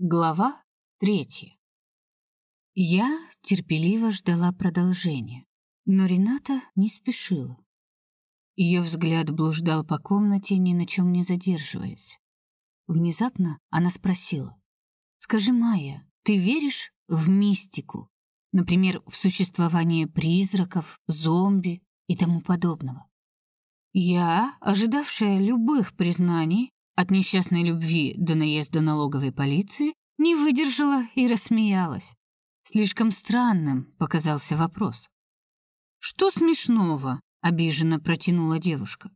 Глава третья. Я терпеливо ждала продолжения, но Рената не спешила. Ее взгляд блуждал по комнате, ни на чем не задерживаясь. Внезапно она спросила: "Скажи, Майя, ты веришь в мистику? Например, в существование призраков, зомби и тому подобного?" Я, ожидавшая любых признаний, от несчастной любви до наезда налоговой полиции не выдержала и рассмеялась. Слишком странным показался вопрос. Что смешного? обиженно протянула девушка.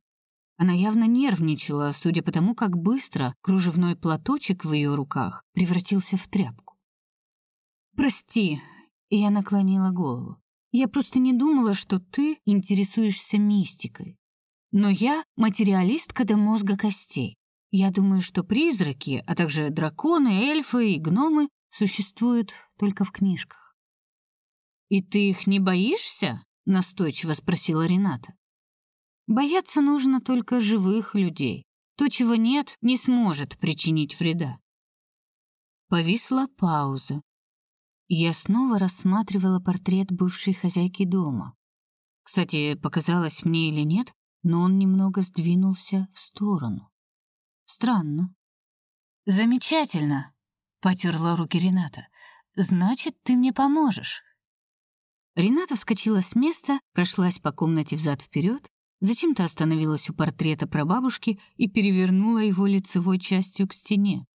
Она явно нервничала, судя по тому, как быстро кружевной платочек в ее руках превратился в тряпку. Прости, я наклонила голову. Я просто не думала, что ты интересуешься мистикой. Но я материалистка до мозга костей. Я думаю, что призраки, а также драконы, эльфы и гномы существуют только в книжках. И ты их не боишься? настойчиво спросила Рената. Бояться нужно только живых людей. То, чего нет, не сможет причинить вреда. Повисла пауза. Я снова рассматривала портрет бывшей хозяйки дома. Кстати, показалось мне или нет, но он немного сдвинулся в сторону. Странно. Замечательно, потерла руки Рената. Значит, ты мне поможешь. Рената вскочила с места, прошлась по комнате взад вперед, зачем-то остановилась у портрета прабабушки и перевернула его лицевой частью к стене.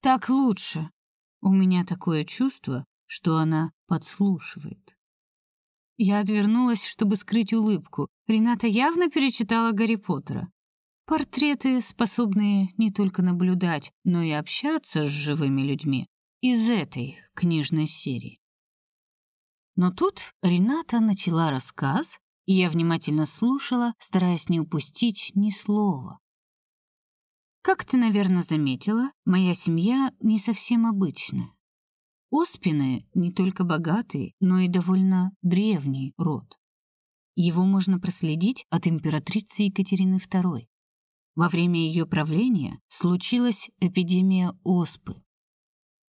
Так лучше. У меня такое чувство, что она подслушивает. Я отвернулась, чтобы скрыть улыбку. Рената явно перечитала Гарри Поттера. Портреты, способные не только наблюдать, но и общаться с живыми людьми из этой книжной серии. Но тут Рената начала рассказ, и я внимательно слушала, стараясь не упустить ни слова. Как ты, наверное, заметила, моя семья не совсем обычная. Оспины не только богатый, но и довольно древний род. Его можно проследить от императрицы Екатерины II. Во время ее правления случилась эпидемия оспы.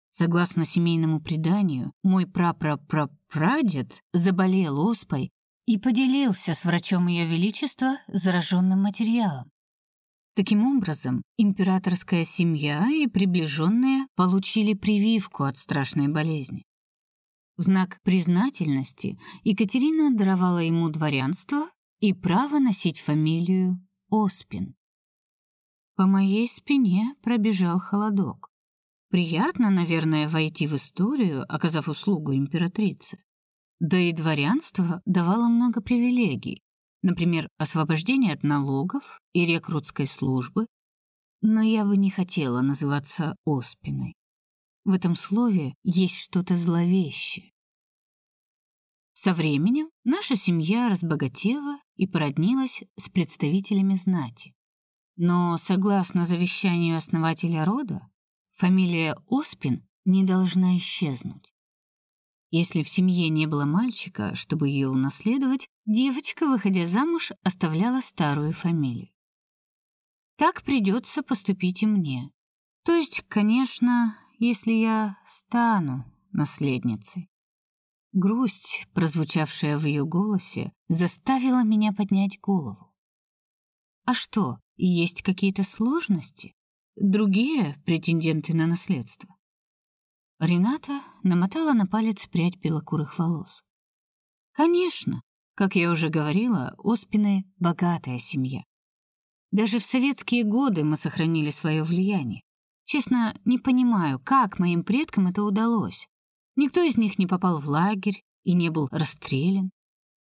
Согласно семейному преданию, мой прапрапрапрадед заболел оспой и поделился с врачом Ее Величества зараженным материалом. Таким образом, императорская семья и приближенные получили прививку от страшной болезни. В знак признательности Екатерина даровала ему дворянство и право носить фамилию Оспин. По моей спине пробежал холодок. Приятно, наверное, войти в историю, оказав услугу императрице. Да и дворянство давало много привилегий, например, освобождение от налогов и рекрутской службы, но я бы не хотела называться Оспиной. В этом слове есть что-то зловещее. Со временем наша семья разбогатела и породнилась с представителями знати. Но, согласно завещанию основателя рода, фамилия Оспин не должна исчезнуть. Если в семье не было мальчика, чтобы ее унаследовать, девочка, выходя замуж, оставляла старую фамилию. Так придется поступить и мне. То есть, конечно, если я стану наследницей. Грусть, прозвучавшая в ее голосе, заставила меня поднять голову. А что, есть какие-то сложности? Другие претенденты на наследство? Рената намотала на палец прядь белокурых волос. Конечно, как я уже говорила, Оспины богатая семья. Даже в советские годы мы сохранили свое влияние. Честно, не понимаю, как моим предкам это удалось. Никто из них не попал в лагерь и не был расстрелян.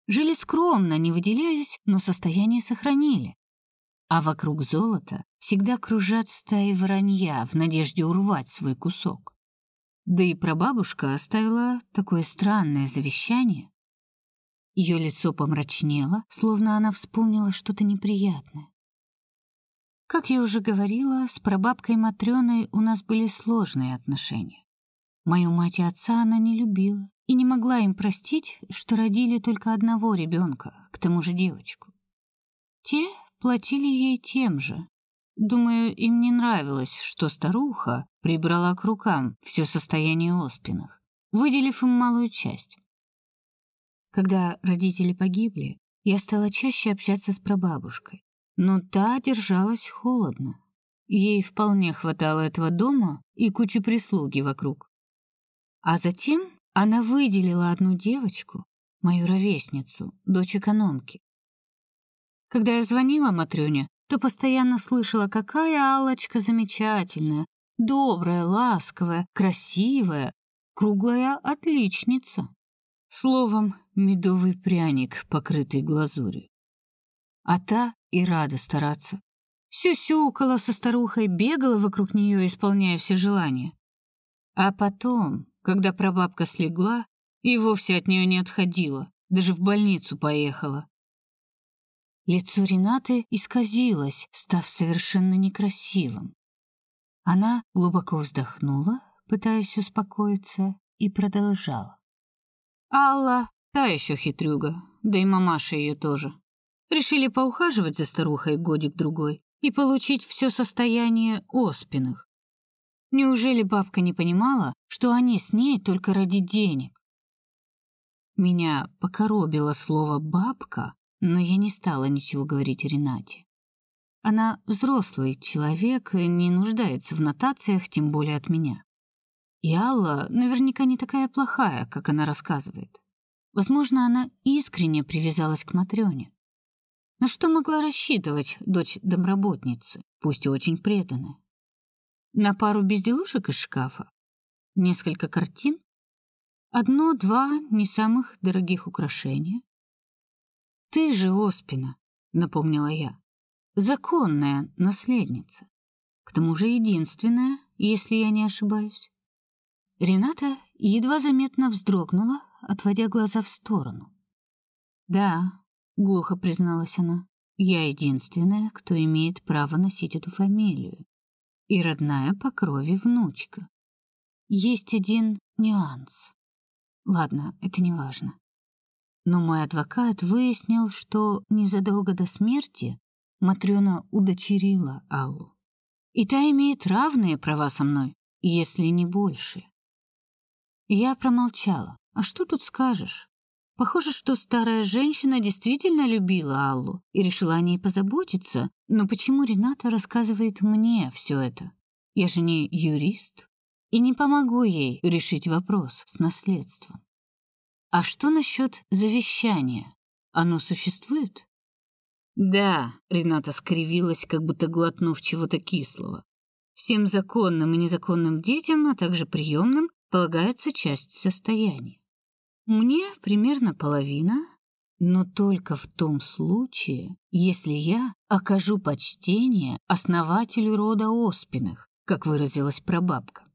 Жили скромно, не выделяясь, но состояние сохранили а вокруг золота всегда кружат стаи воронья в надежде урвать свой кусок. Да и прабабушка оставила такое странное завещание. Ее лицо помрачнело, словно она вспомнила что-то неприятное. Как я уже говорила, с прабабкой Матрёной у нас были сложные отношения. Мою мать и отца она не любила и не могла им простить, что родили только одного ребенка, к тому же девочку. Те платили ей тем же. Думаю, им не нравилось, что старуха прибрала к рукам все состояние Оспиных, выделив им малую часть. Когда родители погибли, я стала чаще общаться с прабабушкой, но та держалась холодно. Ей вполне хватало этого дома и кучи прислуги вокруг. А затем она выделила одну девочку, мою ровесницу, дочь экономки. Когда я звонила Матрёне, то постоянно слышала, какая Аллочка замечательная, добрая, ласковая, красивая, круглая отличница. Словом, медовый пряник, покрытый глазурью. А та и рада стараться. Сюсюкала со старухой, бегала вокруг нее, исполняя все желания. А потом, когда прабабка слегла, и вовсе от нее не отходила, даже в больницу поехала. Лицо Ренаты исказилось, став совершенно некрасивым. Она глубоко вздохнула, пытаясь успокоиться, и продолжала. Алла, та еще хитрюга, да и мамаша ее тоже. Решили поухаживать за старухой годик-другой и получить все состояние Оспиных. Неужели бабка не понимала, что они с ней только ради денег? Меня покоробило слово «бабка», но я не стала ничего говорить Ренате. Она взрослый человек и не нуждается в нотациях, тем более от меня. И Алла наверняка не такая плохая, как она рассказывает. Возможно, она искренне привязалась к Матрёне. На что могла рассчитывать дочь домработницы, пусть и очень преданная? На пару безделушек из шкафа? Несколько картин? Одно-два не самых дорогих украшения? Ты же Оспина, напомнила я. Законная наследница. К тому же единственная, если я не ошибаюсь. Рената едва заметно вздрогнула, отводя глаза в сторону. "Да", глухо призналась она. "Я единственная, кто имеет право носить эту фамилию, и родная по крови внучка. Есть один нюанс. Ладно, это не важно. Но мой адвокат выяснил, что незадолго до смерти Матрёна удочерила Аллу. И та имеет равные права со мной, если не больше. Я промолчала. А что тут скажешь? Похоже, что старая женщина действительно любила Аллу и решила о ней позаботиться, но почему Рената рассказывает мне все это? Я же не юрист и не помогу ей решить вопрос с наследством. А что насчет завещания? Оно существует? Да, Рената скривилась, как будто глотнув чего-то кислого. Всем законным и незаконным детям, а также приемным, полагается часть состояния. Мне примерно половина, но только в том случае, если я окажу почтение основателю рода Оспиных, как выразилась прабабка.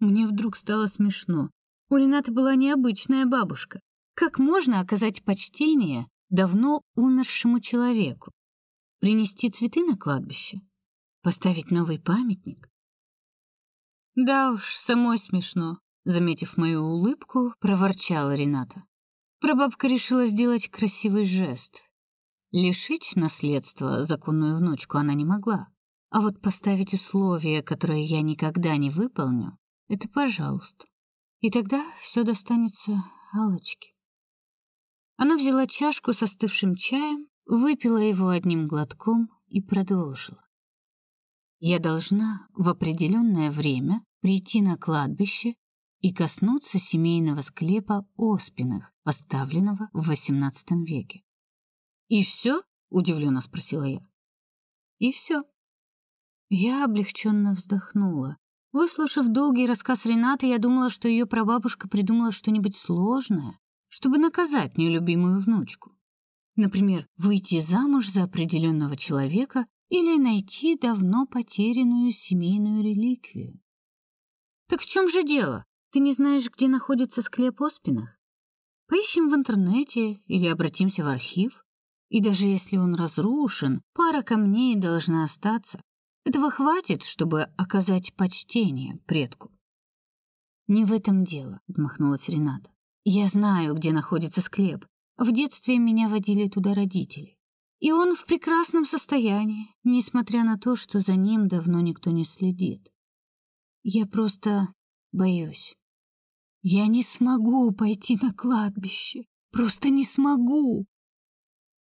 Мне вдруг стало смешно. У Ренаты была необычная бабушка. Как можно оказать почтение давно умершему человеку? Принести цветы на кладбище? Поставить новый памятник? Да уж, самой смешно, заметив мою улыбку, проворчала Рената. Прабабка решила сделать красивый жест. Лишить наследства законную внучку она не могла, а вот поставить условие, которое я никогда не выполню, это пожалуйста. И тогда все достанется Алочке. Она взяла чашку с остывшим чаем, выпила его одним глотком и продолжила. Я должна в определенное время прийти на кладбище и коснуться семейного склепа Оспиных, поставленного в XVIII веке. И все? удивленно спросила я. И все. Я облегченно вздохнула. Выслушав долгий рассказ Ренаты, я думала, что ее прабабушка придумала что-нибудь сложное, чтобы наказать нелюбимую внучку. Например, выйти замуж за определенного человека или найти давно потерянную семейную реликвию. Так в чем же дело? Ты не знаешь, где находится склеп Оспинах? Поищем в интернете или обратимся в архив. И даже если он разрушен, пара камней должна остаться. Этого хватит, чтобы оказать почтение предку. Не в этом дело, отмахнулась Рената. Я знаю, где находится склеп. В детстве меня водили туда родители. И он в прекрасном состоянии, несмотря на то, что за ним давно никто не следит. Я просто боюсь. Я не смогу пойти на кладбище. Просто не смогу.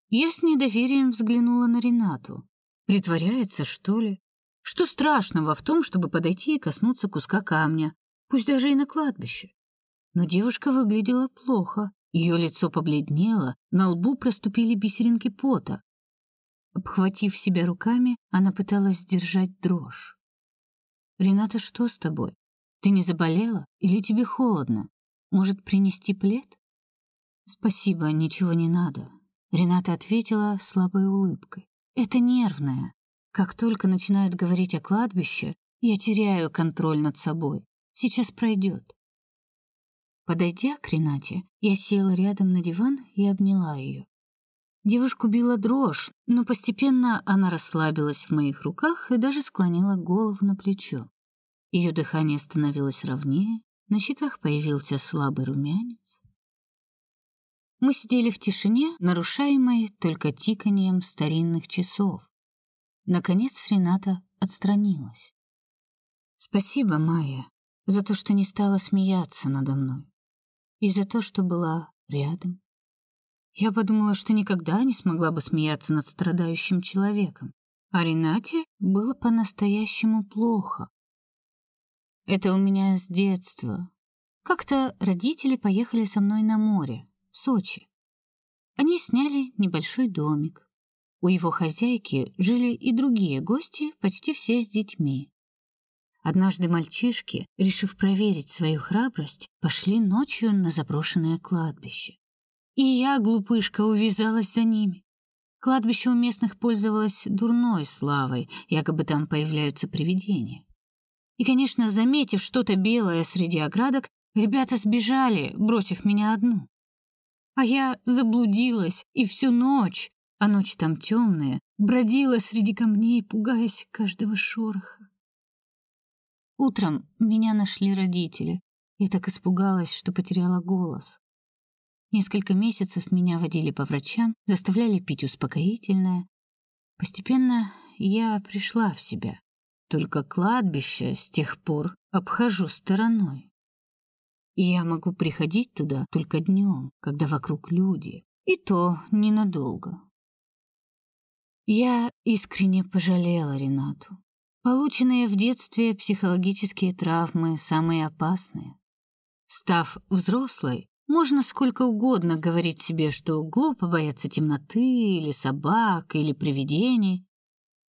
Я с недоверием взглянула на Ренату. Притворяется, что ли? Что страшного в том, чтобы подойти и коснуться куска камня, пусть даже и на кладбище? Но девушка выглядела плохо. Ее лицо побледнело, на лбу проступили бисеринки пота. Обхватив себя руками, она пыталась сдержать дрожь. Рената, что с тобой? Ты не заболела или тебе холодно? Может, принести плед? Спасибо, ничего не надо. Рената ответила слабой улыбкой. Это нервное. Как только начинают говорить о кладбище, я теряю контроль над собой. Сейчас пройдет. Подойдя к Ренате, я села рядом на диван и обняла ее. Девушку била дрожь, но постепенно она расслабилась в моих руках и даже склонила голову на плечо. Ее дыхание становилось ровнее, на щеках появился слабый румянец. Мы сидели в тишине, нарушаемой только тиканьем старинных часов. Наконец Рената отстранилась. Спасибо, Майя, за то, что не стала смеяться надо мной и за то, что была рядом. Я подумала, что никогда не смогла бы смеяться над страдающим человеком, а Ренате было по-настоящему плохо. Это у меня с детства. Как-то родители поехали со мной на море, в Сочи. Они сняли небольшой домик. У его хозяйки жили и другие гости, почти все с детьми. Однажды мальчишки, решив проверить свою храбрость, пошли ночью на заброшенное кладбище. И я, глупышка, увязалась за ними. Кладбище у местных пользовалось дурной славой, якобы там появляются привидения. И, конечно, заметив что-то белое среди оградок, ребята сбежали, бросив меня одну. А я заблудилась и всю ночь, а ночи там темные, бродила среди камней, пугаясь каждого шороха. Утром меня нашли родители. Я так испугалась, что потеряла голос. Несколько месяцев меня водили по врачам, заставляли пить успокоительное. Постепенно я пришла в себя. Только кладбище с тех пор обхожу стороной. И я могу приходить туда только днем, когда вокруг люди, и то ненадолго. Я искренне пожалела Ренату. Полученные в детстве психологические травмы самые опасные. Став взрослой, можно сколько угодно говорить себе, что глупо бояться темноты или собак или привидений,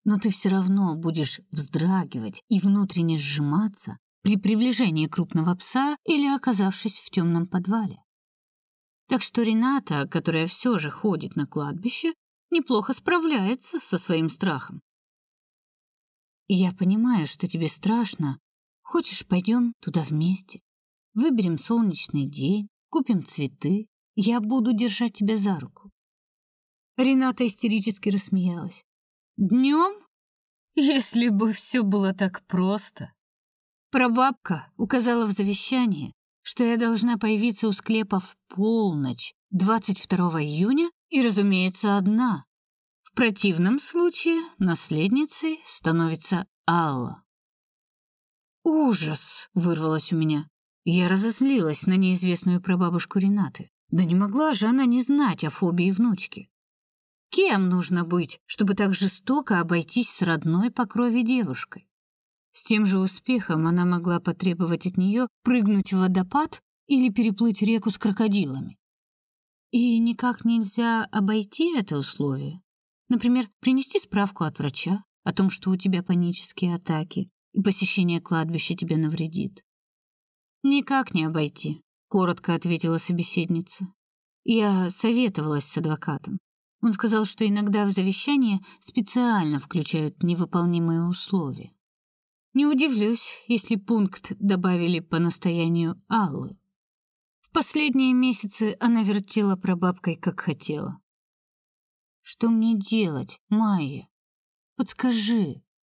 но ты все равно будешь вздрагивать и внутренне сжиматься при приближении крупного пса или оказавшись в темном подвале. Так что Рената, которая все же ходит на кладбище, неплохо справляется со своим страхом. Я понимаю, что тебе страшно. Хочешь, пойдем туда вместе? Выберем солнечный день, купим цветы. Я буду держать тебя за руку. Рената истерически рассмеялась. Днем? Если бы все было так просто. Прабабка указала в завещании, что я должна появиться у склепа в полночь 22 июня и, разумеется, одна. В противном случае наследницей становится Алла. Ужас, вырвалось у меня. Я разозлилась на неизвестную прабабушку Ренаты. Да не могла же она не знать о фобии внучки. Кем нужно быть, чтобы так жестоко обойтись с родной по крови девушкой? С тем же успехом она могла потребовать от нее прыгнуть в водопад или переплыть реку с крокодилами. И никак нельзя обойти это условие. Например, принести справку от врача о том, что у тебя панические атаки, и посещение кладбища тебе навредит. Никак не обойти, коротко ответила собеседница. Я советовалась с адвокатом. Он сказал, что иногда в завещание специально включают невыполнимые условия. Не удивлюсь, если пункт добавили по настоянию Аллы. Последние месяцы она вертела прабабкой как хотела. Что мне делать, Майя? Подскажи.